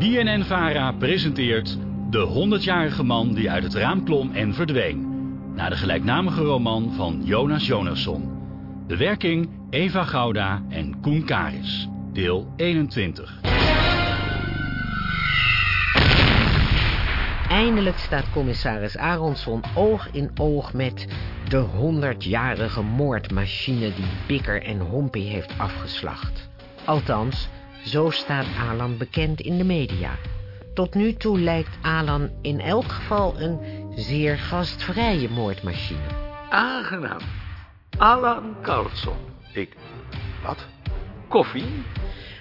BNN-VARA presenteert De 100-jarige man die uit het raam klom en verdween. Naar de gelijknamige roman van Jonas Jonasson. Bewerking Eva Gouda en Koen Karis. Deel 21. Eindelijk staat commissaris Aronson oog in oog met de honderdjarige moordmachine die Bikker en Hompy heeft afgeslacht. Althans, zo staat Alan bekend in de media. Tot nu toe lijkt Alan in elk geval een zeer gastvrije moordmachine. Aangenaam. Alan Carlson. Ik... Wat? Koffie?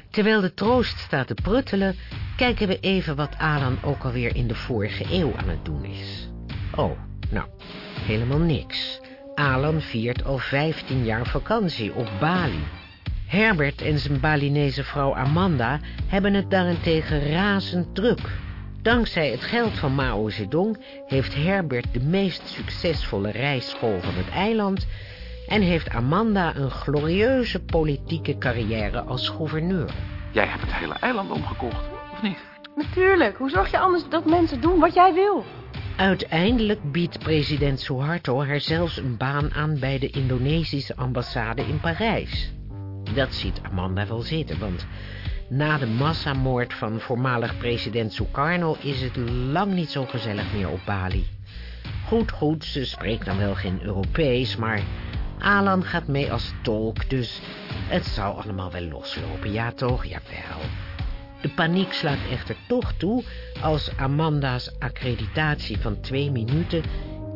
Terwijl de troost staat te pruttelen, kijken we even wat Alan ook alweer in de vorige eeuw aan het doen is. Oh, nou, helemaal niks. Alan viert al 15 jaar vakantie op Bali. Herbert en zijn Balinese vrouw Amanda hebben het daarentegen razend druk. Dankzij het geld van Mao Zedong heeft Herbert de meest succesvolle rijschool van het eiland... en heeft Amanda een glorieuze politieke carrière als gouverneur. Jij hebt het hele eiland omgekocht, of niet? Natuurlijk. Hoe zorg je anders dat mensen doen wat jij wil? Uiteindelijk biedt president Suharto haar zelfs een baan aan bij de Indonesische ambassade in Parijs. Dat ziet Amanda wel zitten, want na de massamoord van voormalig president Sukarno is het lang niet zo gezellig meer op Bali. Goed, goed, ze spreekt dan wel geen Europees, maar Alan gaat mee als tolk, dus het zou allemaal wel loslopen. Ja toch, jawel. De paniek slaat echter toch toe als Amanda's accreditatie van twee minuten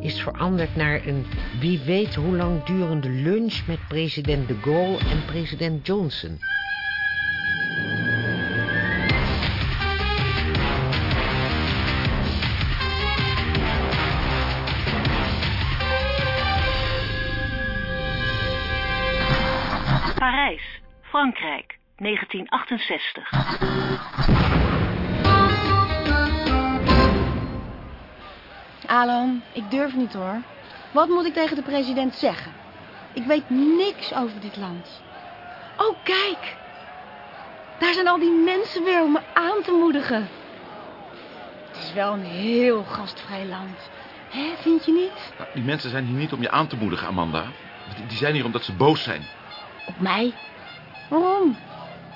is veranderd naar een wie weet hoe lang durende lunch met president de Gaulle en president Johnson. Parijs, Frankrijk, 1968. Alan, ik durf niet hoor. Wat moet ik tegen de president zeggen? Ik weet niks over dit land. Oh, kijk. Daar zijn al die mensen weer om me aan te moedigen. Het is wel een heel gastvrij land. Hè, vind je niet? Nou, die mensen zijn hier niet om je aan te moedigen, Amanda. Die, zijn hier omdat ze boos zijn. Op mij? Waarom?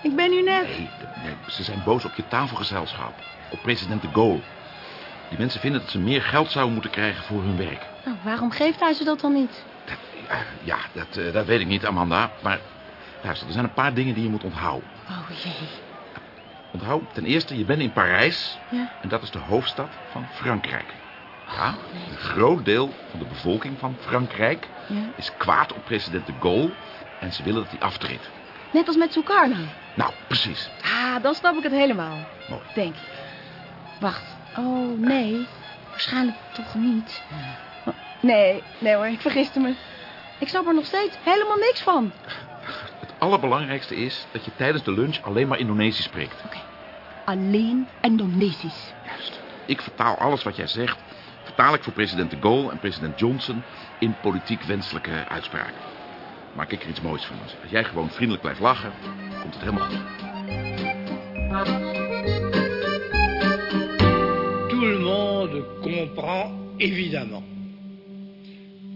Ik ben nu net... Nee, nee, ze zijn boos op je tafelgezelschap. Op president de Gaulle. Die mensen vinden dat ze meer geld zouden moeten krijgen voor hun werk. Nou, waarom geeft hij ze dat dan niet? Dat, ja, dat, eh, dat weet ik niet, Amanda. Maar luister, er zijn een paar dingen die je moet onthouden. Oh jee. Onthoud, ten eerste, je bent in Parijs. Ja. En dat is de hoofdstad van Frankrijk. Ja, een groot deel van de bevolking van Frankrijk Ja. is kwaad op president de Gaulle. En ze willen dat hij aftreedt. Net als met Sukarno. Nou, precies. Ah, dan snap ik het helemaal. Mooi. Denk ik. Wacht. Oh, nee. Waarschijnlijk toch niet. Nee, nee hoor, ik vergiste me. Ik snap er nog steeds helemaal niks van. Het allerbelangrijkste is dat je tijdens de lunch alleen maar Indonesisch spreekt. Alleen Indonesisch. Juist. Ik vertaal alles wat jij zegt. Vertaal ik voor president de Gaulle en president Johnson in politiek wenselijke uitspraken. Maak ik er iets moois van. Als jij gewoon vriendelijk blijft lachen, komt het helemaal goed. Monde comprend évidemment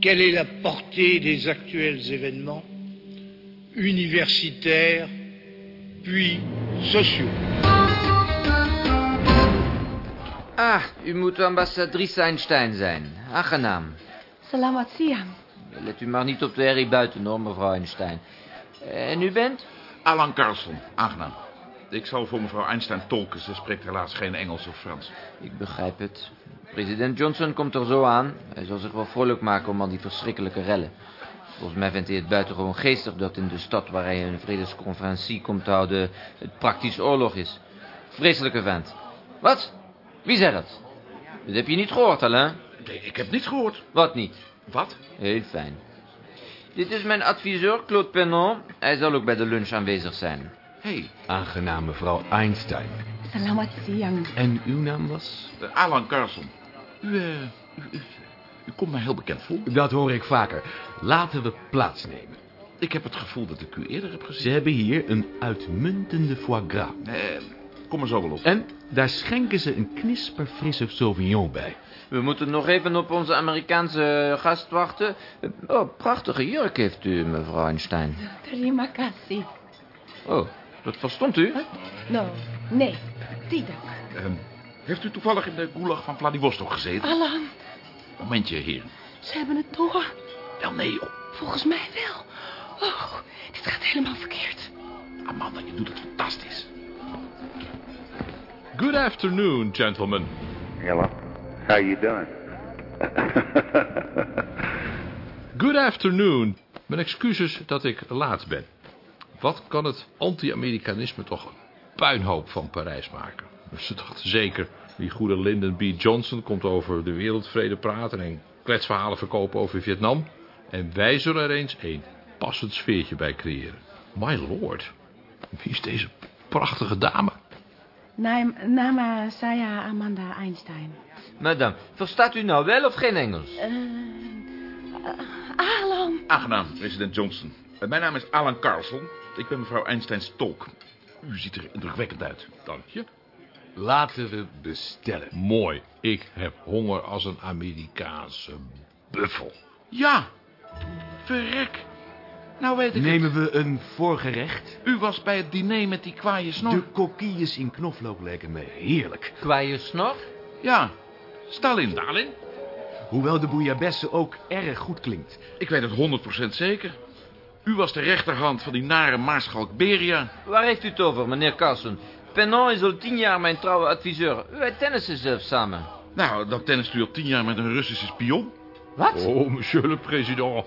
quelle est la portée des actuels événements universitaires puis sociaux? Ah, u moet ambassadrice Einstein zijn. Aangenaam. Salamat siang. Let u maar niet op de herrie buiten, hoor, mevrouw Einstein. En u bent? Alan Carlson, aangenaam. Ik zal voor mevrouw Einstein tolken. Ze spreekt helaas geen Engels of Frans. Ik begrijp het. President Johnson komt er zo aan. Hij zal zich wel vrolijk maken om al die verschrikkelijke rellen. Volgens mij vindt hij het buitengewoon geestig dat in de stad waar hij een vredesconferentie komt houden... het praktisch oorlog is. Vreselijke vent. Wat? Wie zei dat? Dat heb je niet gehoord, Alain? Nee, ik heb niets gehoord. Wat niet? Wat? Heel fijn. Dit is mijn adviseur, Claude Penon. Hij zal ook bij de lunch aanwezig zijn. Hé, hey, Aangenaam, mevrouw Einstein. Salamat siang. En uw naam was? eh, Alan Carlson. U, eh, u, u, u komt mij heel bekend voor. Dat hoor ik vaker. Laten we plaatsnemen. Ik heb het gevoel dat ik u eerder heb Ze gezien. hebben hier een uitmuntende foie gras. Eh, kom er zo wel op. En daar schenken ze een knisperfrisse Sauvignon bij. We moeten nog even op onze Amerikaanse gast wachten. Oh, prachtige jurk heeft u, mevrouw Einstein. Terima kasih. Oh, dat verstond u? No, nee, tidak. Ehm, heeft u toevallig in de gulag van Vladivostok gezeten? Alan, Momentje, heer. ze hebben het door. Wel, nee, joh. Volgens mij wel. Oh, dit gaat helemaal verkeerd. Amanda, je doet het fantastisch. Good afternoon, gentlemen. Hello. How you doing? Good afternoon. Mijn excuses dat ik laat ben. Wat kan het anti-Amerikanisme toch een puinhoop van Parijs maken? Ze dachten zeker, die goede Lyndon B. Johnson komt over de wereldvrede praten en kletsverhalen verkopen over Vietnam. En wij zullen er eens een passend sfeertje bij creëren. My lord, wie is deze prachtige dame? Naam, nama saya Amanda Einstein. Madame, verstaat u nou wel of geen Engels? Eh, Alan. Aangenaam, president Johnson. Eh, Mijn naam is Alan Carlson. Ik ben mevrouw Einsteins tolk. U ziet er indrukwekkend uit. Dank je. Laten we bestellen. Mooi. Ik heb honger als een Amerikaanse buffel. Ja, verrek. Nou weet ik Nemen we een voorgerecht? U was bij het diner met die kwaaie snor. De kokkies in knoflook lijken me heerlijk. Kwaaie snor? Ja, Stalin. Stalin? Hoewel de bouillabaisse ook erg goed klinkt. Ik weet het 100% zeker. U was de rechterhand van die nare maarschalk Beria. Waar heeft u het over, meneer Carlson? Pennon is al tien jaar mijn trouwe adviseur. Wij tennissen zelfs samen. Nou, dan tennist u al tien jaar met een Russische spion. Wat? Oh, monsieur le président.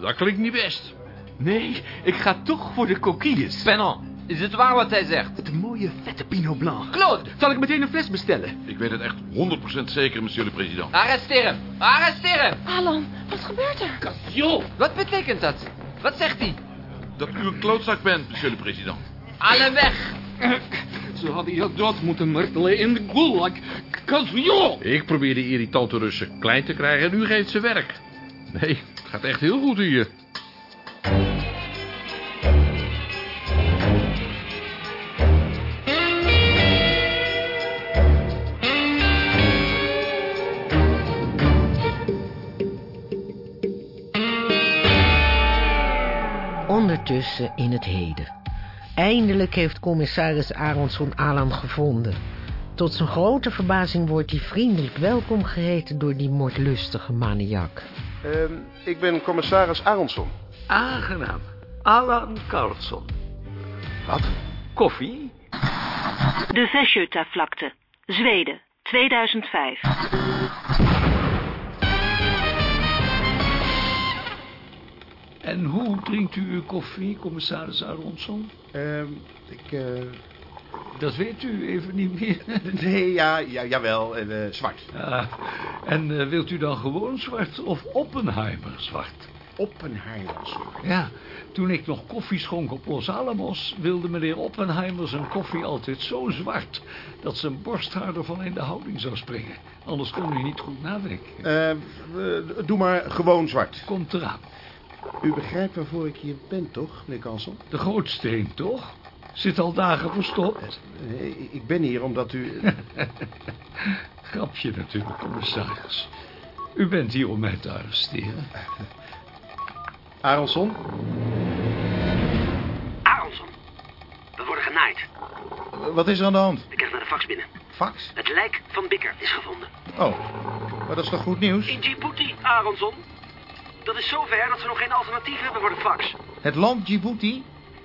Dat klinkt niet best. Nee, ik ga toch voor de kokkies. Pennon, is het waar wat hij zegt? De mooie vette Pinot Blanc. Claude, Zal ik meteen een fles bestellen? Ik weet het echt 100% zeker, monsieur le président. arresteer hem. Arresteer hem. Alan, wat gebeurt er? Wat betekent dat? Wat zegt hij? Dat u een klootzak bent, monsieur le président. Alle weg. Ze hadden je dood moeten martelen in de gulag. Kazjo! Ik probeer die irritante Russen klein te krijgen en u geeft ze werk. Nee, het gaat echt heel goed hier. In het heden. Eindelijk heeft commissaris Aronson Alan gevonden. Tot zijn grote verbazing wordt hij vriendelijk welkom geheten door die moordlustige maniak. Ehm, ik ben commissaris Aronson. Aangenaam. Alan Carlson. Wat? Koffie? De Vesjöta-vlakte, Zweden, 2005. En hoe drinkt u uw koffie, commissaris Aronson? Ehm, ik, eh, Dat weet u even niet meer. nee, ja, ja jawel, eh, eh, zwart. En wilt u dan gewoon zwart of Oppenheimer zwart? Oppenheimer zwart. Ja, toen ik nog koffie schonk op Los Alamos... wilde meneer Oppenheimer zijn koffie altijd zo zwart... dat zijn borsthaar ervan in de houding zou springen. Anders kon u niet goed nadenken. Ehm, eh, doe maar gewoon zwart. Komt eraan. U begrijpt waarvoor ik hier ben, toch, meneer Kansel? De grootsteen, toch? Zit al dagen verstopt. Nee, ik ben hier omdat u... Grapje natuurlijk, commissaris. U bent hier om mij te arresteren. Aronson? Aronson. We worden genaaid. Wat is er aan de hand? Ik krijg naar de fax binnen. Fax? Het lijk van Bikker is gevonden. Oh, maar dat is toch goed nieuws? In Djibouti, Aronson. Dat is zover dat ze nog geen alternatief hebben voor de fax. Het land Djibouti?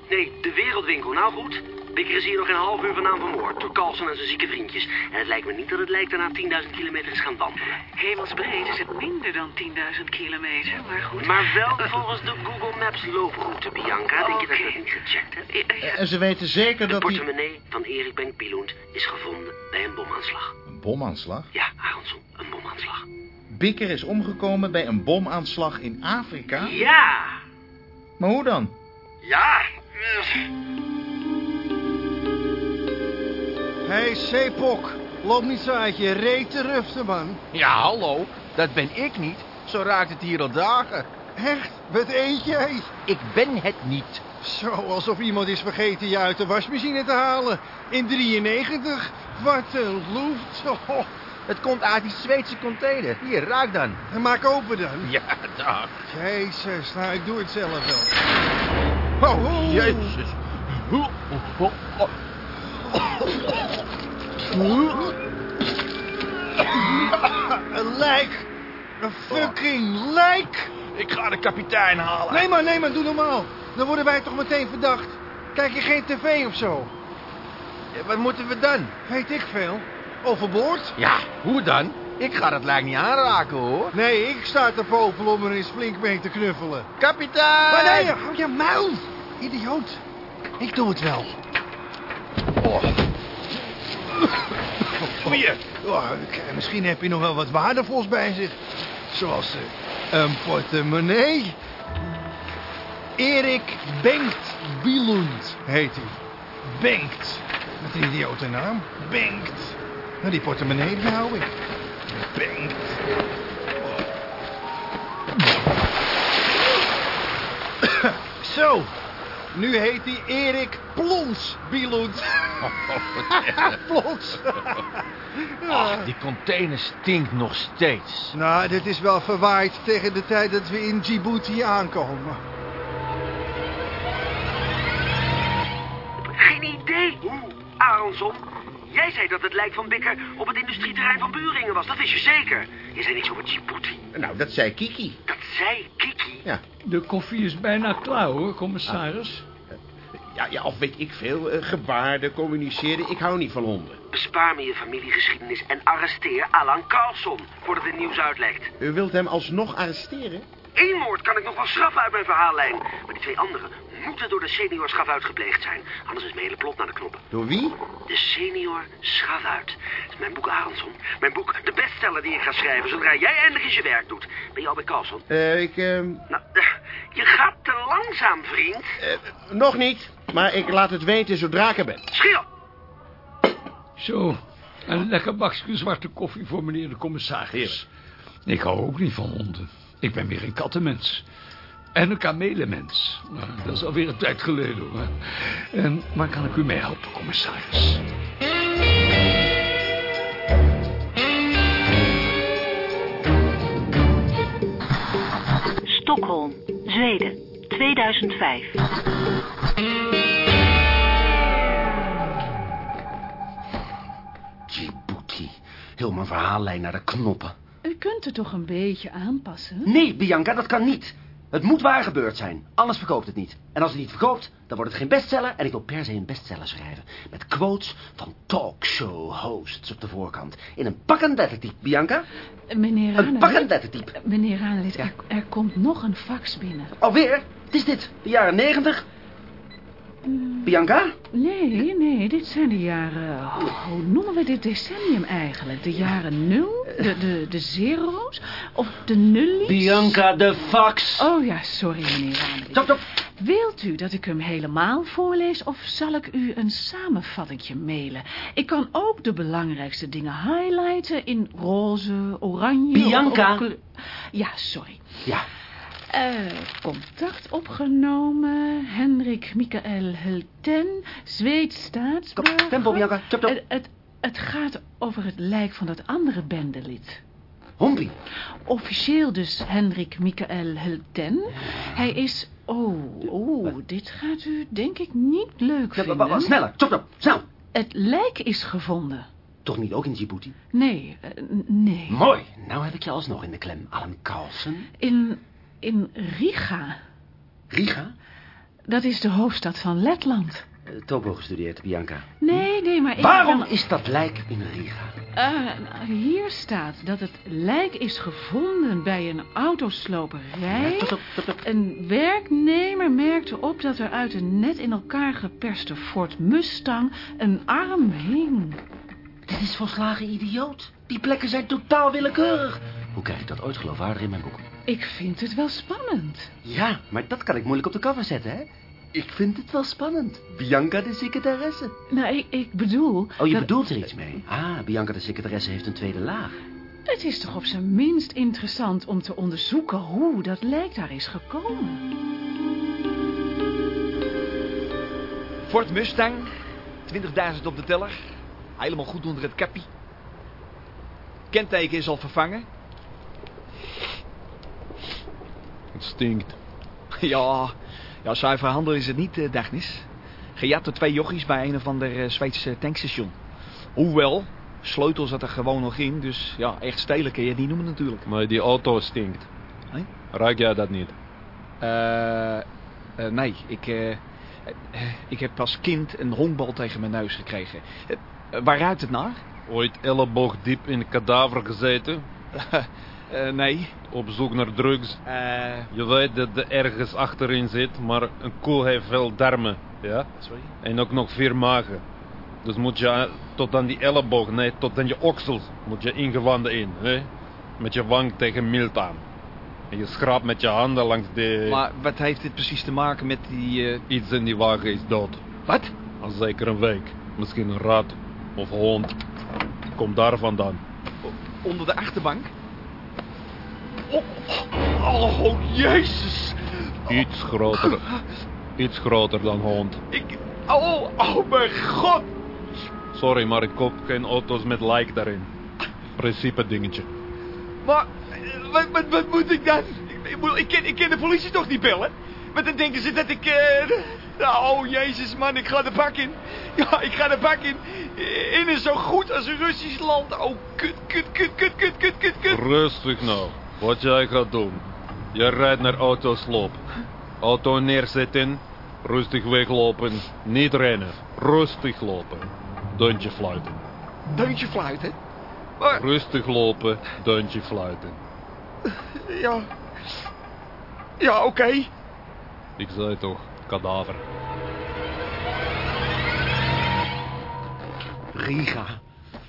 Nee, de wereldwinkel. Nou goed. Bikker is hier nog een half uur vandaan vermoord. Door Carlson en zijn zieke vriendjes. En het lijkt me niet dat het lijk daarna 10.000 kilometer is gaan wandelen. Hemelsbreed is het minder dan 10.000 kilometer, maar goed. Maar wel volgens de Google Maps looproute, Bianca. Denk je dat je dat niet gecheckt hebt? Eh, En ze weten zeker De dat die... portemonnee van Erik Benk Pilund is gevonden bij een bomaanslag. Een bomaanslag? Ja, Aronson. Bikker is omgekomen bij een bomaanslag in Afrika? Ja! Maar hoe dan? Ja! Hé, hey, Sepok. Loop niet zo uit je reet te ruften, man. Ja, hallo. Dat ben ik niet. Zo raakt het hier al dagen. Echt? Wat eet jij? Ik ben het niet. Zo, alsof iemand is vergeten je uit de wasmachine te halen. In 93. Wat een loeft. Oh. Het komt uit die Zweedse container. Hier, raak dan. En maak open dan. Ja, dag. Jezus, nou, ik doe het zelf wel. Oh, oh. Jezus. Een lijk. Een fucking lijk. Ik ga de kapitein halen. Nee, maar, nee, maar, doe normaal. Dan worden wij toch meteen verdacht. Kijk je geen tv of zo? Ja, wat moeten we dan? Weet ik veel. Overboord? Ja, hoe dan? Ik ga dat lijk niet aanraken, hoor. Nee, ik sta te popelen om er eens flink mee te knuffelen. Kapitein! Maar nee, hou je muil. Idioot. Ik doe het wel. Oh. Goeie. Oh, misschien heb je nog wel wat waardevols bij zich. Zoals eh, een portemonnee. Erik Bengt Bielund heet hij. Bengt. Wat een idiote naam. Bengt. Nou, die portemonnee die hou ik. Bengt. Zo. Nu heet hij Erik Plons Bielund. Plons. Ach, die container stinkt nog steeds. Nou, dit is wel verwaaid tegen de tijd dat we in Djibouti aankomen. Geen idee hoe, Aronson. Jij zei dat het lijk van Bikker op het industrieterrein van Buringen was. Dat wist je zeker. Je zei niks over Djibouti. Nou, dat zei Kiki. Dat zei Kiki. Ja. De koffie is bijna klaar, hoor, commissaris. Ja, ja, of weet ik veel. eh, gebaarden, communiceren. Ik hou niet van honden. Bespaar me je familiegeschiedenis en arresteer Alan Carlson voordat het nieuws uitlekt. U wilt hem alsnog arresteren? Eén moord kan ik nog wel schrappen uit mijn verhaallijn. Maar die twee anderen moeten door de senior schafuit gepleegd zijn. Anders is mijn hele plot naar de knoppen. Door wie? De senior schafuit. Dat is mijn boek Aronson. Mijn boek, de bestseller die ik ga schrijven zodra jij eindelijk eens je werk doet. Ben je al bij Carlson? Eh, ik, ehm, Nou, eh, je gaat te langzaam, vriend. eh, nog niet. Maar ik laat het weten zodra ik er ben. Schiel! Zo, een lekker bakje zwarte koffie voor meneer de commissaris. Ik hou ook niet van honden. Ik ben weer een kattenmens. En een kamelenmens. Nou, dat is alweer een tijd geleden hoor. En waar kan ik u mee helpen, commissaris? Stockholm, Zweden, 2005. Djibouti. Heel mijn verhaallijn naar de knoppen. U kunt het toch een beetje aanpassen? Nee, Bianca, dat kan niet. Het moet waar gebeurd zijn. Anders verkoopt het niet. En als het niet verkoopt, dan wordt het geen bestseller. En ik wil per se een bestseller schrijven. Met quotes van talkshow-hosts op de voorkant. In een pakkend lettertype, Bianca. Meneer Een Ranelit... pakkend lettertype. Meneer Ranelit, er, er komt nog een fax binnen. Alweer? Het is dit. De jaren negentig. Bianca? Nee, nee, dit zijn de jaren... Hoe noemen we dit decennium eigenlijk? De jaren nul? De, de, de zero's? Of de nullies? Bianca, de fax. Oh ja, sorry meneer. Stop, stop. Wilt u dat ik hem helemaal voorlees of zal ik u een samenvattingje mailen? Ik kan ook de belangrijkste dingen highlighten in roze, oranje... Bianca. of Ja, sorry. Ja. Eh, contact opgenomen. Hendrik Michael Hulten, Zweeds staatsburger. tempo, Bianca. Chop, chop. Het, het, het gaat over het lijk van dat andere bendelid. Hompie. Officieel dus Hendrik Michael Hulten. Hij is... Oh, oh, dit gaat u denk ik niet leuk Ja, vinden. wa- wa- sneller. Chop, chop. Snel. Het lijk is gevonden. Toch niet ook in Djibouti? Nee, eh, nee. Mooi. Nou heb ik je alsnog in de klem. Alan Carlsen. In, in Riga. Riga? Dat is de hoofdstad van Letland. Eh, Topo gestudeerd, Bianca. Nee, nee, maar ik... Waarom ben- is dat lijk in Riga? Eh, hier staat dat het lijk is gevonden bij een autosloperij. Ja. Een werknemer merkte op dat er uit een net in elkaar geperste Ford Mustang een arm hing. Dit is volslagen idioot. Die plekken zijn totaal willekeurig. Hoe krijg ik dat ooit geloofwaardig in mijn boek? Ik vind het wel spannend. Ja, maar dat kan ik moeilijk op de cover zetten, hè? Ik vind het wel spannend. Bianca de secretaresse. Nou, ik, ik bedoel... Oh, je dat- bedoelt er iets mee? Ah, Bianca de secretaresse heeft een tweede laag. Het is toch op zijn minst interessant om te onderzoeken hoe dat lijk daar is gekomen. Ford Mustang. 20.000 op de teller. Helemaal goed onder het kappie. Kenteken is al vervangen. Het stinkt. Ja, ja zuiver handel is het niet, eh, Dagnis. Gejat door twee jochies bij een of ander eh, Zweedse tankstation. Hoewel, sleutel zat er gewoon nog in, dus ja, echt stelen kun je het niet noemen natuurlijk. Maar die auto stinkt. Ruik jij dat niet? Eh, nee, ik, ik heb als kind een honkbal tegen mijn neus gekregen. Waar ruikt het naar? Ooit elleboog diep in een kadaver gezeten? Eh, nee. Op zoek naar drugs? Eh, Je weet dat er ergens achterin zit, maar een koe heeft veel darmen. Ja? Sorry? En ook nog vier magen. Dus moet je tot aan die elleboog, nee, tot aan je oksels, moet je ingewanden in. Hè? Met je wang tegen mild aan. En je schraapt met je handen langs de... maar wat heeft dit precies te maken met die... eh, Iets in die wagen is dood. Wat? Al zeker een week. Misschien een rat of hond. Kom daar vandaan. onder de achterbank? Oh, oh, oh, jezus. Iets groter. Iets groter dan hond. Ik... Oh, oh mijn god. Sorry, maar ik koop geen auto's met like daarin. Principe dingetje. Maar, eh, wat, wat, wat moet ik dan? Ik, ik, moet- ik, ken, ik ken de politie toch niet bellen? Want dan denken ze dat ik... eh, nou, oh, jezus man, ik ga de bak in. Ja, ik ga de bak in. In een zo goed als een Russisch land. Oh, kut, kut, kut, kut, kut, kut, kut, kut. Rustig nou. Wat jij gaat doen. Je rijdt naar autosloop. Auto neerzetten. Rustig weglopen. Niet rennen. Rustig lopen. Deuntje fluiten. Deuntje fluiten? Rustig lopen. Deuntje fluiten. Ja. Ja, oké. Ik zei toch, kadaver. Riga,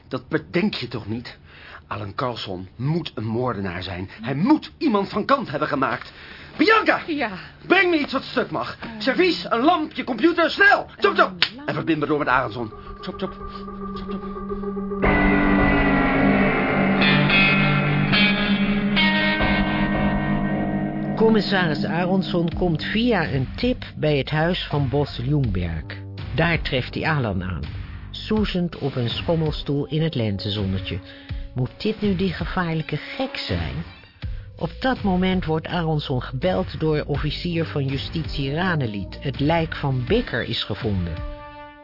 dat bedenk je toch niet? Alan Carlson moet een moordenaar zijn. Hij moet iemand van kant hebben gemaakt. Bianca! Ja. Breng me iets wat stuk mag. Servies, een lamp, je computer, snel! Chop, chop! En verbind me door met Aronson. Chop, chop. Chop, chop. Commissaris Aronson komt via een tip bij het huis van Bos Ljungberg. Daar treft hij Alan aan. Soezend op een schommelstoel in het lentezonnetje. Moet dit nu die gevaarlijke gek zijn? Op dat moment wordt Aronson gebeld door officier van justitie Ranelied. Het lijk van Bikker is gevonden.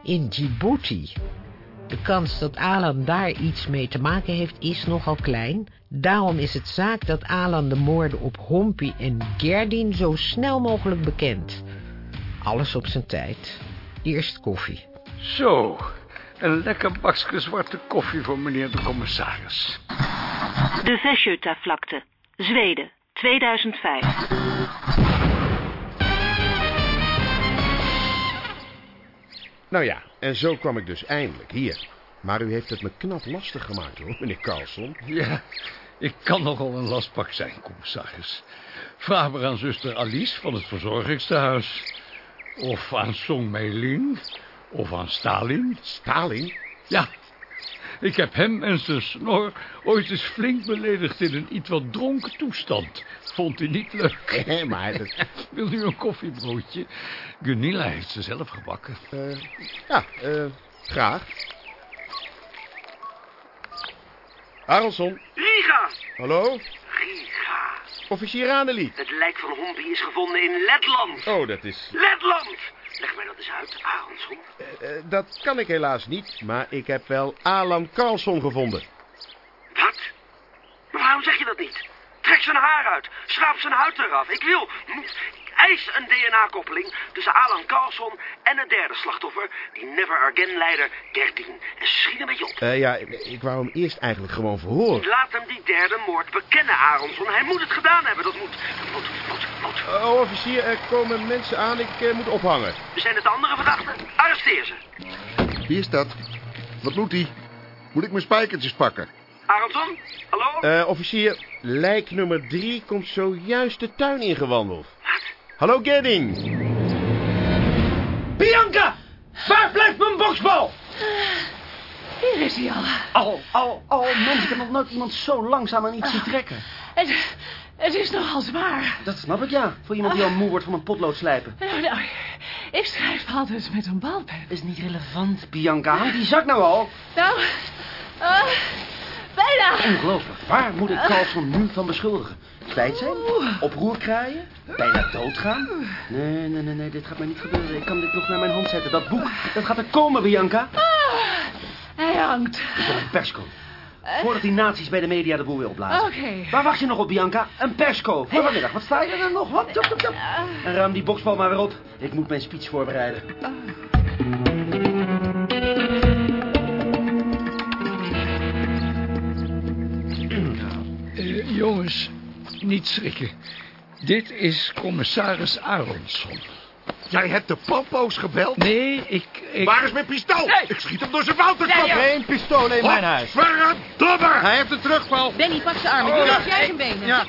In Djibouti. De kans dat Alan daar iets mee te maken heeft is nogal klein. Daarom is het zaak dat Alan de moorden op Hompi en Gerdin zo snel mogelijk bekent. Alles op zijn tijd. Eerst koffie. Zo, een lekker bakje zwarte koffie voor meneer de commissaris. De Vesjöta-vlakte, Zweden, 2005. Nou ja, en zo kwam ik dus eindelijk hier. Maar u heeft het me knap lastig gemaakt, hoor, meneer Carlson. Ja, ik kan nogal een lastpak zijn, commissaris. Vraag maar aan zuster Alice van het verzorgingstehuis. Of aan Song Meilin. Of aan Stalin. Stalin? Ja. Ik heb hem en zijn snor ooit eens flink beledigd in een iets wat dronken toestand. Vond hij niet leuk. Nee, maar dat... Wil u een koffiebroodje? Gunilla heeft ze zelf gebakken. Eh, ja, eh, graag. Aronson, Riga! hallo? Riga. Officier Raneli. Het lijk van Hompi is gevonden in Letland. Oh, dat is... Letland! Leg mij dat eens uit, Aronson. eh, eh, dat kan ik helaas niet, maar ik heb wel Alan Carlson gevonden. Wat? Maar waarom zeg je dat niet? Trek zijn haar uit. Schraap zijn huid eraf. Ik wil, ik eis een DNA-koppeling tussen Alan Carlson en het derde slachtoffer, die Never Again-leider Gerdien. En schiet een beetje op. Eh, ja, ik, ik wou hem eerst eigenlijk gewoon verhoren. Laat hem die derde moord bekennen, Aronson. Hij moet het gedaan hebben. Dat moet, dat moet, moet, moet. Oh, officier, er komen mensen aan. Ik eh, moet ophangen. Zijn het de andere verdachten? Arresteer ze. Wie is dat? Wat moet hij? Moet ik mijn spijkertjes pakken? Aronson? Hallo? Eh, officier, lijk nummer drie komt zojuist de tuin ingewandeld. Hallo, Gedding. Bianca! Waar blijft mijn boksbal? Hier is hij al. Al, al, al, mensen, ik heb nog nooit iemand zo langzaam aan iets zien trekken. Het, het is nogal zwaar. Dat snap ik, ja. Voor iemand die al moe wordt van een potlood slijpen. Nou, nou, Ik schrijf altijd met een balpen. Is niet relevant, Bianca. Hang die zak nou al. Nou, eh, bijna. Ongelooflijk. Waar moet ik Carlson nu van beschuldigen? Spijt zijn? Oproer kraaien? Bijna doodgaan? Nee, nee, nee, nee, dit gaat mij niet gebeuren. Ik kan dit nog naar mijn hand zetten. Dat boek, dat gaat er komen, Bianca. Hij hangt. Ik een persco. Voordat die nazi's bij de media de boel weer opblazen. Oké. Waar wacht je nog op, Bianca? Een persco. Voor vanmiddag. Wat sta je er nog? Wat? Tjop, tjop, tjop. En ruim die boksbal maar weer op. Ik moet mijn speech voorbereiden. Eh, jongens, niet schrikken. Dit is commissaris Aronsson. Jij hebt de popo's gebeld? Nee, ik... ik... Waar is mijn pistool? Ik schiet hem door zijn wouterkop. Ja. Geen pistolen in mijn huis. Verdomme! Hij heeft het terug, Paul. Benny, pak zijn armen. Oh, Doe ja. jij zijn benen. Ja.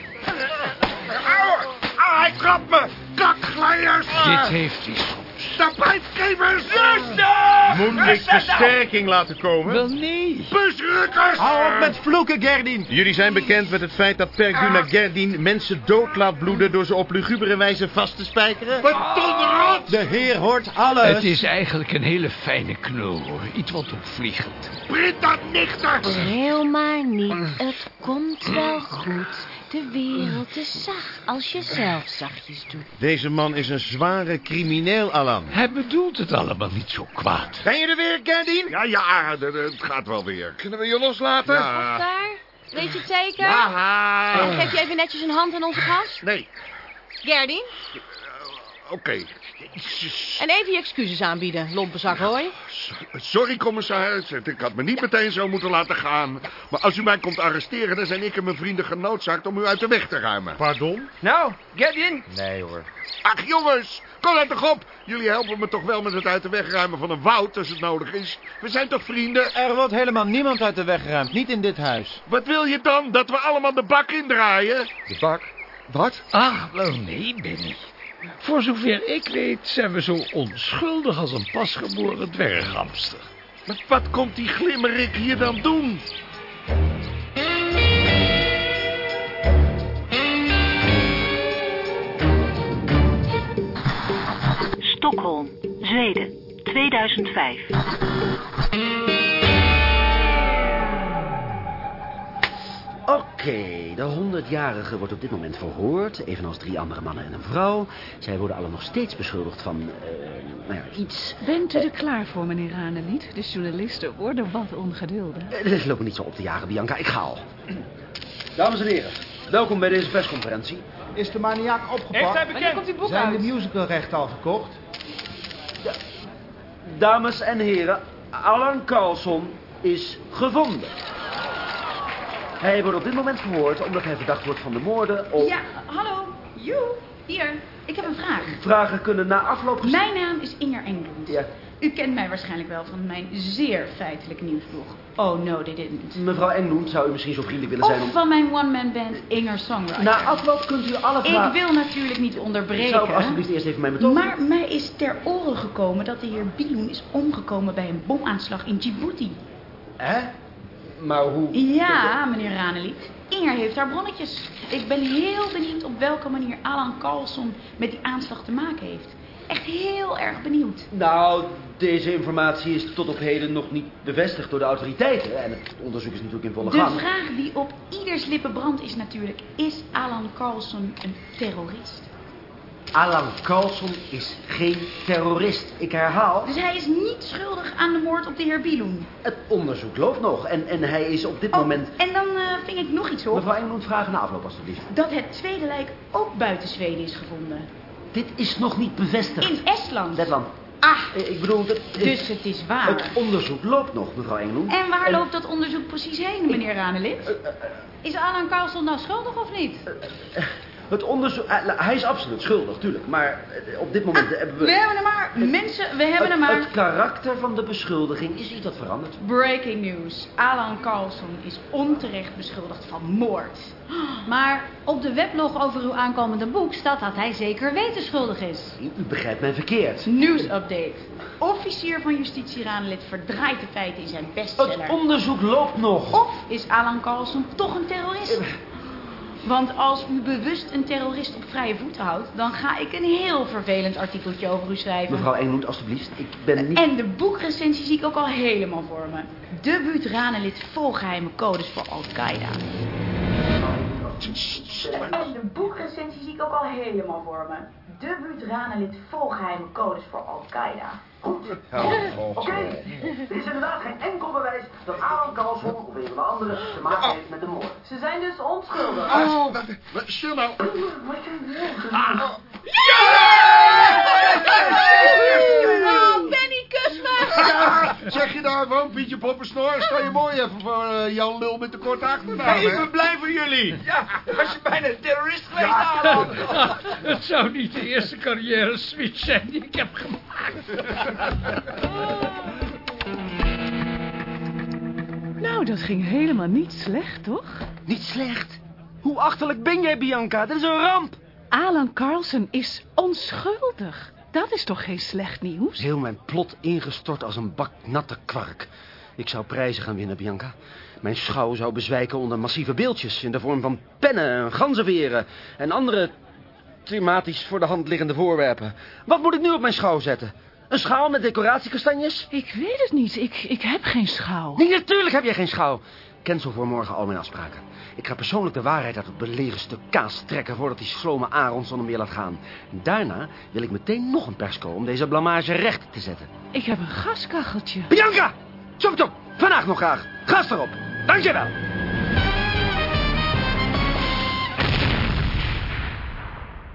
Au! Ah, hij trapt me! Kakglijers! Dit heeft hij soms. Tapijtgevers! Zuster! Moet ik versterking laten komen? Wel nee. Busrukkers! Hou op met vloeken, Gerdien. Jullie zijn bekend met het feit dat Perguna Gerdien mensen dood laat bloeden door ze op lugubere wijze vast te spijkeren? Bedonderend! De heer hoort alles. Het is eigenlijk een hele fijne knul, hoor. Iets wat opvliegend. Britta Nichter! Schreeuw maar niet, het komt wel goed. De wereld is zacht als je zelf zachtjes doet. Deze man is een zware crimineel, Alan. Hij bedoelt het allemaal niet zo kwaad. Ben je er weer, Gerdien? Ja, ja, het gaat wel weer. Kunnen we je loslaten? Ja. Daar, weet je het zeker? Ja. Geef je even netjes een hand aan onze gast? Nee, Gerdien? oké. En even je excuses aanbieden, lompenzak hooi. Sorry, commissaris. Ik had me niet meteen zo moeten laten gaan. Maar als u mij komt arresteren, dan zijn ik en mijn vrienden genoodzaakt om u uit de weg te ruimen. Pardon? Nou, get in. Nee, hoor. Ach, jongens, kom er toch op. Jullie helpen me toch wel met het uit de weg ruimen van een woud als het nodig is. We zijn toch vrienden? Er wordt helemaal niemand uit de weg geruimd. Niet in dit huis. Wat wil je dan? Dat we allemaal de bak indraaien? De bak? Wat? Ach, wel nee, Benny. Voor zover ik weet zijn we zo onschuldig als een pasgeboren dwerghamster. Maar wat komt die glimmerik hier dan doen? Stockholm, Zweden, 2005. Oké, de honderdjarige wordt op dit moment verhoord, evenals drie andere mannen en een vrouw. Zij worden alle nog steeds beschuldigd van, eh, nou ja, iets. Bent u er klaar voor, meneer Ranelied? De journalisten worden wat ongeduldig. Eh, Dit loopt me niet zo op te jagen, Bianca. Ik ga al. Dames en heren, welkom bij deze persconferentie. Is de maniak opgepakt? Heeft hij bekend? Wanneer komt die boek Zijn uit? de musicalrechten al verkocht? Dames en heren, Alan Carlson is gevonden. Hij wordt op dit moment verhoord omdat hij verdacht wordt van de moorden op... Ja, hallo. Joe, hier. Ik heb een vraag. Vragen kunnen na afloop gesteld- Mijn naam is Inger Englund. Ja. U kent mij waarschijnlijk wel van mijn zeer feitelijke nieuwsblog. Oh, no, they didn't. Mevrouw Englund, zou u misschien zo vriendelijk willen zijn Of om... van mijn one-man band Inger Songwriter. Na afloop kunt u alle vragen... Ik wil natuurlijk niet onderbreken. Zou ik alsjeblieft eerst even mijn betoog... Maar mij is ter oren gekomen dat de heer Biloen is omgekomen bij een bomaanslag in Djibouti. Hè? Maar hoe... Ja, meneer Ranelied. Inger heeft haar bronnetjes. Ik ben heel benieuwd op welke manier Alan Carlson met die aanslag te maken heeft. Echt heel erg benieuwd. Nou, deze informatie is tot op heden nog niet bevestigd door de autoriteiten. En het onderzoek is natuurlijk in volle De gang. vraag die op ieders lippen brandt is natuurlijk... is Alan Carlson een terrorist? Alan Carlson is geen terrorist. Ik herhaal, Dus hij is niet schuldig aan de moord op de heer Biloen. het onderzoek loopt nog. En, en hij is op dit Oh, moment... en dan eh, ving ik nog iets op. Mevrouw Engelund, vragen na afloop alstublieft. Dat het tweede lijk ook buiten Zweden is gevonden. Dit is nog niet bevestigd. In Estland. Letland. Ah, Ik bedoel... Dus het is waar. Het onderzoek loopt nog, mevrouw Engelund. En waar loopt dat onderzoek precies heen, meneer Ranelid? Is Alan Carlson nou schuldig of niet? Het onderzoek... eh, hij is absoluut schuldig, tuurlijk. Maar eh, op dit moment hebben we... We hebben hem maar. Mensen, we hebben het, hem maar. Het karakter van de beschuldiging is iets dat verandert. Breaking news. Alan Carlson is onterecht beschuldigd van moord. Maar op de weblog over uw aankomende boek staat dat hij zeker weten schuldig is. U begrijpt mij verkeerd. Nieuwsupdate. Officier van justitie Ranelid verdraait de feiten in zijn bestseller. Het onderzoek loopt nog. Of is Alan Carlson toch een terrorist? Want als u bewust een terrorist op vrije voeten houdt... dan ga ik een heel vervelend artikeltje over u schrijven. Mevrouw Engeloed, alstublieft. Ik ben niet... En de boekrecensie zie ik ook al helemaal voor me. Debuut-ranelid volgeheime codes voor Al-Qaeda. En de boekrecensie zie ik ook al helemaal voor me. Debuut-ranelid volgeheime codes voor Al-Qaeda. Goed. Oké. Is Van de anderen te maken heeft met de moord. Ze zijn dus onschuldig. Oh, wacht, stil nou. Oh, Benny, kus me! Ja, zeg je daar gewoon, Pietje Poppensnor? Sta je mooi even voor eh, Jan Lul met de korte achternaam, hè? ben blij voor jullie. Ja, was je bijna een terrorist geweest, Alan? Het zou niet de eerste carrière switch zijn die ik heb gemaakt. Nou, dat ging helemaal niet slecht, toch? Niet slecht? Hoe achterlijk ben jij, Bianca? Dat is een ramp. Alan Carlson is onschuldig. Dat is toch geen slecht nieuws? Heel mijn plot ingestort als een bak natte kwark. Ik zou prijzen gaan winnen, Bianca. Mijn schouw zou bezwijken onder massieve beeldjes... in de vorm van pennen, ganzenveren... en andere thematisch voor de hand liggende voorwerpen. Wat moet ik nu op mijn schouw zetten? Een schaal met decoratiekastanjes? Ik weet het niet. Ik, ik heb geen schouw. Nee, natuurlijk heb jij geen schouw. Cancel voor morgen al mijn afspraken. Ik ga persoonlijk de waarheid uit het belegen stuk kaas trekken... voordat die slome Aronson hem weer laat gaan. Daarna wil ik meteen nog een persco om deze blamage recht te zetten. Ik heb een gaskacheltje. Bianca! Chop chop! Vandaag nog graag. Gas erop. Dankjewel.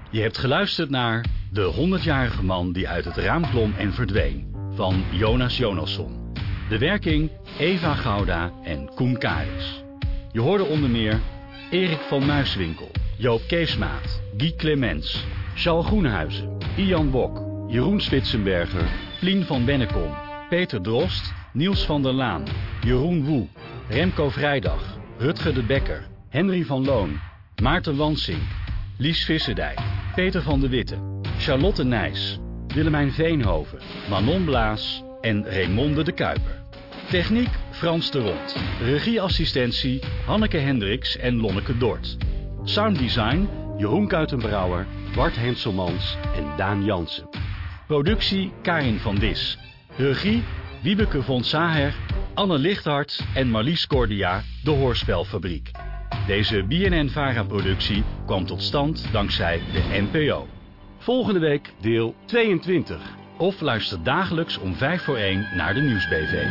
Je hebt geluisterd naar De 100-jarige man die uit het raam klom en verdween van Jonas Jonasson. De werking Eva Gouda en Koen Karis. Je hoorde onder meer Erik van Muiswinkel, Joop Keesmaat, Guy Clemens, Charles Groenhuizen, Ian Bok, Jeroen Spitsenberger, Plien van Bennekom, Peter Drost, Niels van der Laan, Jeroen Woe, Remco Vrijdag, Rutger de Bekker, Henry van Loon, Maarten Wansink, Lies Visserdijk, Peter van de Witte, Charlotte Nijs, Willemijn Veenhoven, Manon Blaas en Raymonde de Kuiper. Techniek Frans de Rond. Regieassistentie Hanneke Hendricks en Lonneke Dort. Sounddesign Jeroen Kuitenbrouwer, Bart Henselmans en Daan Jansen. Productie Karin van Dis. Regie Wiebeke von Saher, Anne Lichthart en Marlies Cordia, de Hoorspelfabriek. Deze BNN-VARA-productie kwam tot stand dankzij de NPO. Volgende week deel 22. Of luister dagelijks om 5 voor 1 naar de Nieuwsbv.